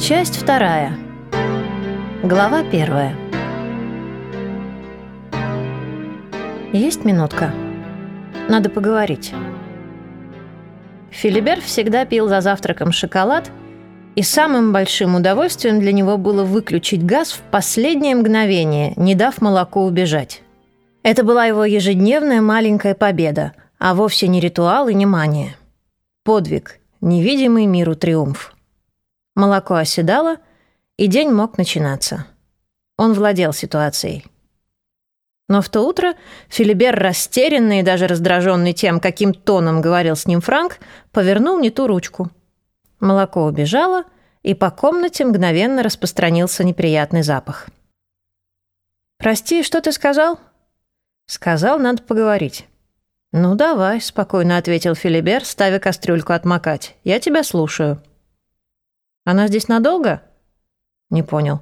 Часть вторая. Глава первая. Есть минутка. Надо поговорить. Филибер всегда пил за завтраком шоколад, и самым большим удовольствием для него было выключить газ в последнее мгновение, не дав молоку убежать. Это была его ежедневная маленькая победа, а вовсе не ритуал и не мания. Подвиг, невидимый миру триумф. Молоко оседало, и день мог начинаться. Он владел ситуацией. Но в то утро Филибер, растерянный и даже раздраженный тем, каким тоном говорил с ним Франк, повернул не ту ручку. Молоко убежало, и по комнате мгновенно распространился неприятный запах. «Прости, что ты сказал?» «Сказал, надо поговорить». «Ну, давай», — спокойно ответил Филибер, ставя кастрюльку отмокать. «Я тебя слушаю». «Она здесь надолго?» «Не понял».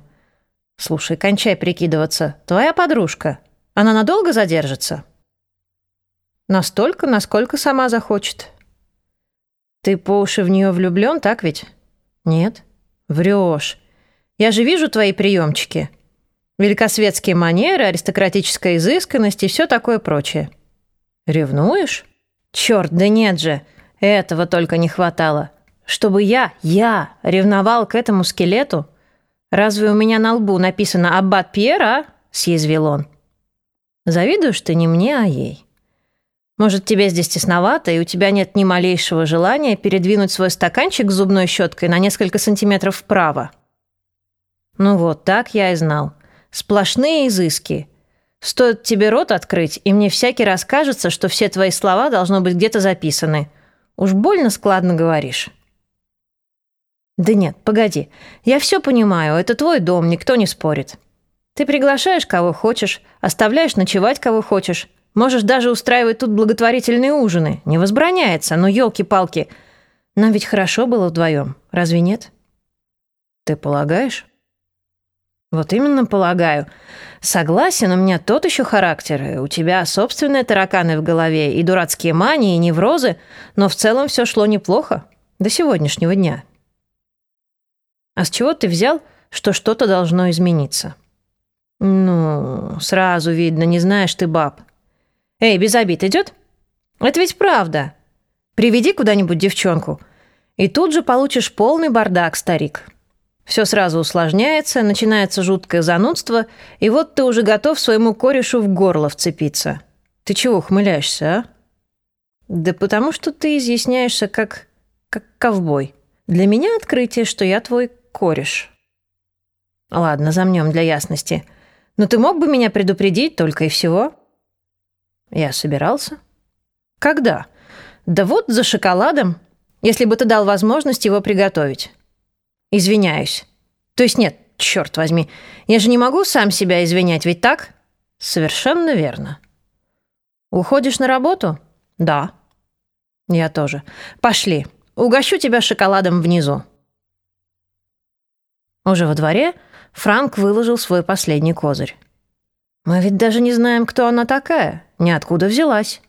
«Слушай, кончай прикидываться. Твоя подружка. Она надолго задержится?» «Настолько, насколько сама захочет». «Ты по уши в нее влюблен, так ведь?» «Нет». «Врешь. Я же вижу твои приемчики. Великосветские манеры, аристократическая изысканность и все такое прочее». «Ревнуешь?» «Черт, да нет же! Этого только не хватало. Чтобы я, я, ревновал к этому скелету? Разве у меня на лбу написано «Аббат Пьер», а?» — съязвил он. «Завидуешь ты не мне, а ей. Может, тебе здесь тесновато, и у тебя нет ни малейшего желания передвинуть свой стаканчик с зубной щеткой на несколько сантиметров вправо?» «Ну вот, так я и знал. Сплошные изыски. Стоит тебе рот открыть, и мне всякий раз кажется, что все твои слова должно быть где-то записаны. Уж больно складно говоришь». «Да нет, погоди. Я все понимаю, это твой дом, никто не спорит. Ты приглашаешь кого хочешь, оставляешь ночевать кого хочешь. Можешь даже устраивать тут благотворительные ужины. Не возбраняется, но елки-палки. Нам ведь хорошо было вдвоем, разве нет?» «Ты полагаешь?» «Вот именно полагаю. Согласен, у меня тот еще характер. У тебя собственные тараканы в голове и дурацкие мании, и неврозы, но в целом все шло неплохо. До сегодняшнего дня». А с чего ты взял, что что-то должно измениться? Ну, сразу видно, не знаешь ты баб. Эй, без обид идет? Это ведь правда. Приведи куда-нибудь девчонку, и тут же получишь полный бардак, старик. Все сразу усложняется, начинается жуткое занудство, и вот ты уже готов своему корешу в горло вцепиться. Ты чего ухмыляешься, а? Да потому что ты изъясняешься как... как ковбой. Для меня открытие, что я твой кореш. Ладно, замнем для ясности. Но ты мог бы меня предупредить только и всего? Я собирался. Когда? Да вот за шоколадом, если бы ты дал возможность его приготовить. Извиняюсь. То есть нет, черт возьми, я же не могу сам себя извинять, ведь так? Совершенно верно. Уходишь на работу? Да. Я тоже. Пошли. Угощу тебя шоколадом внизу. Уже во дворе Франк выложил свой последний козырь. «Мы ведь даже не знаем, кто она такая, ниоткуда взялась».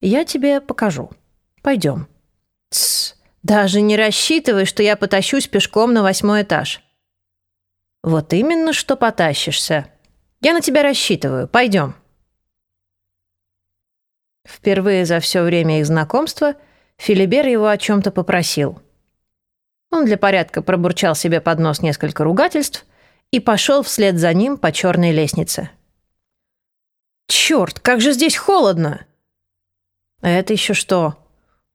«Я тебе покажу. Пойдем». «Тсс, даже не рассчитывай, что я потащусь пешком на восьмой этаж». «Вот именно, что потащишься. Я на тебя рассчитываю. Пойдем». Впервые за все время их знакомства Филибер его о чем-то попросил – он для порядка пробурчал себе под нос несколько ругательств и пошел вслед за ним по черной лестнице. «Черт, как же здесь холодно!» «Это еще что?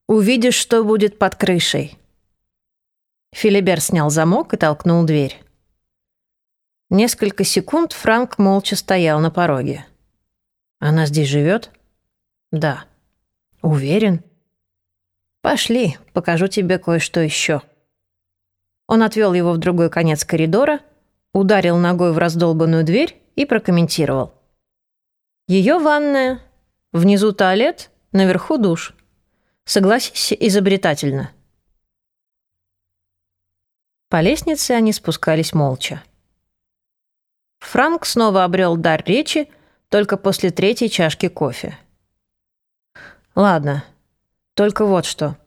Увидишь, что будет под крышей». Филибер снял замок и толкнул дверь. Несколько секунд Франк молча стоял на пороге. «Она здесь живет?» «Да». «Уверен?» «Пошли, покажу тебе кое-что еще». Он отвел его в другой конец коридора, ударил ногой в раздолбанную дверь и прокомментировал. Ее ванная, внизу туалет, наверху душ. Согласись, изобретательно. По лестнице они спускались молча. Франк снова обрел дар речи только после третьей чашки кофе. «Ладно, только вот что.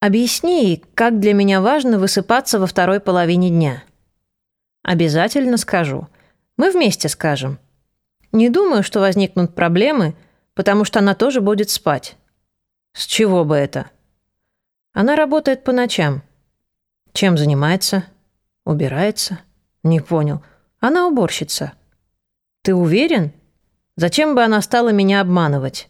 Объясни, как для меня важно высыпаться во второй половине дня. Обязательно скажу. Мы вместе скажем. Не думаю, что возникнут проблемы, потому что она тоже будет спать. С чего бы это? Она работает по ночам. Чем занимается? Убирается? Не понял. Она уборщица. Ты уверен? Зачем бы она стала меня обманывать?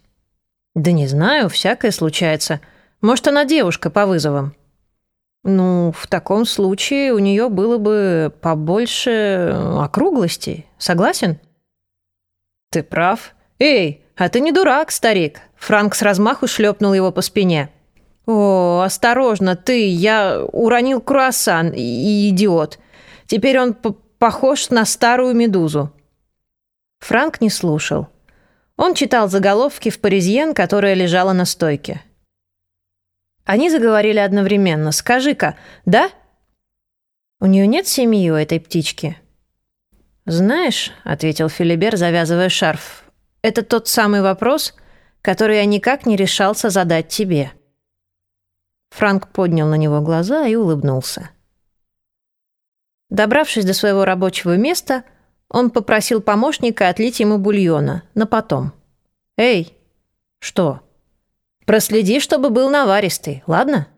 Да не знаю, всякое случается. Может, она девушка по вызовам. Ну, в таком случае у нее было бы побольше округлостей. Согласен? Ты прав. Эй, а ты не дурак, старик. Франк с размаху шлепнул его по спине. О, осторожно, ты, я уронил круассан, и идиот. Теперь он похож на старую медузу. Франк не слушал. Он читал заголовки в «Паризьен», которая лежала на стойке. Они заговорили одновременно. «Скажи-ка, да?» «У нее нет семьи у этой птички?» «Знаешь», — ответил Филибер, завязывая шарф, «это тот самый вопрос, который я никак не решался задать тебе». Франк поднял на него глаза и улыбнулся. Добравшись до своего рабочего места, он попросил помощника отлить ему бульона на потом. «Эй!» «Что?» «Проследи, чтобы был наваристый, ладно?»